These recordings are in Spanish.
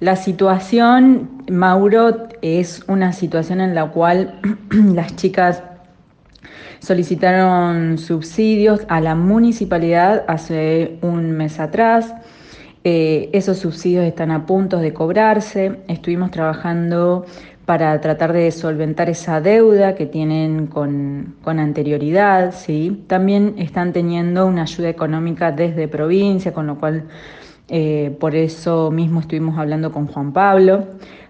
La situación, Mauro, es una situación en la cual las chicas solicitaron subsidios a la municipalidad hace un mes atrás. Eh, esos subsidios están a punto de cobrarse. Estuvimos trabajando para tratar de solventar esa deuda que tienen con, anterioridad. ¿sí? También están teniendo una ayuda económica desde provincia, con lo cual eh, por eso mismo estuvimos hablando con Juan Pablo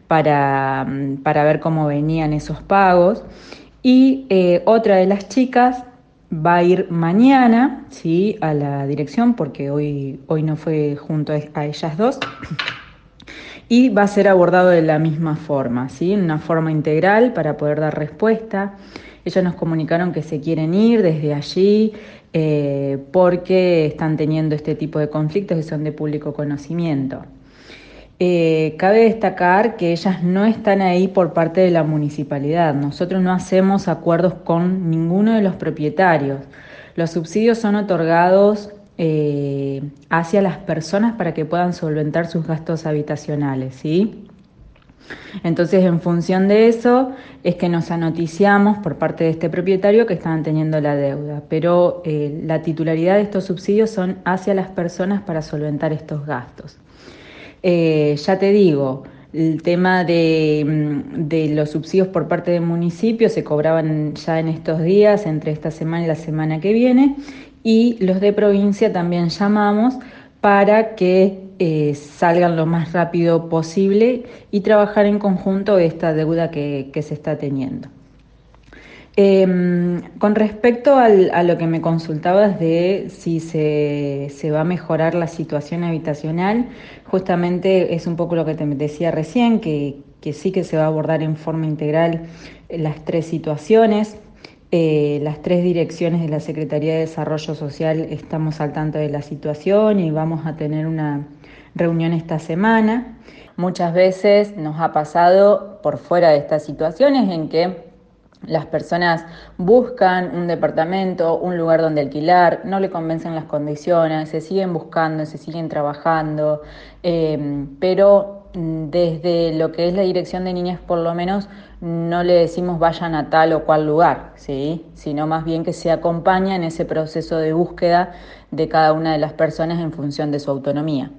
para, para ver cómo venían esos pagos. Y eh, otra de las chicas va a ir mañana ¿sí? a la dirección, porque hoy, hoy no fue junto a ellas dos y va a ser abordado de la misma forma, ¿sí? una forma integral para poder dar respuesta. Ellos nos comunicaron que se quieren ir desde allí eh, porque están teniendo este tipo de conflictos que son de público conocimiento. Eh, cabe destacar que ellas no están ahí por parte de la municipalidad. Nosotros no hacemos acuerdos con ninguno de los propietarios. Los subsidios son otorgados eh, hacia las personas para que puedan solventar sus gastos habitacionales, ¿sí? Entonces, en función de eso, es que nos anoticiamos por parte de este propietario que estaban teniendo la deuda, pero eh, la titularidad de estos subsidios son hacia las personas para solventar estos gastos. Eh, ya te digo, el tema de, mm, de, los subsidios por parte del municipio se cobraban ya en estos días, entre esta semana y la semana que viene, y los de provincia también llamamos para que eh, salgan lo más rápido posible y trabajar en conjunto esta deuda que, se está teniendo. Em, con respecto a lo que me consultabas de si se, va a mejorar la situación habitacional, justamente es un poco lo que te decía recién, que, que sí que se va a abordar en forma integral las tres situaciones. Eh, las tres direcciones de la Secretaría de Desarrollo Social estamos al tanto de la situación y vamos a tener una reunión esta semana. Muchas veces nos ha pasado por fuera de estas situaciones en que las personas buscan un departamento, un lugar donde alquilar, no le convencen las condiciones, se siguen buscando, se siguen trabajando, eh, pero desde lo que es la dirección de niñas por lo menos no le decimos vayan a tal o cual lugar, ¿sí? sino más bien que se acompaña en ese proceso de búsqueda de cada una de las personas en función de su autonomía.